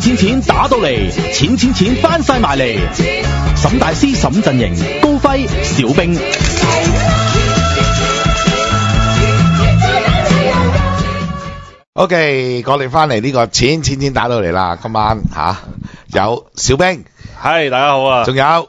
钱钱打到嚟，钱钱钱翻晒埋嚟。沈大师、沈振营、高辉、小兵。OK，我哋翻嚟呢个钱钱钱打到嚟啦，今晚吓有小兵，系大家好啊，仲有。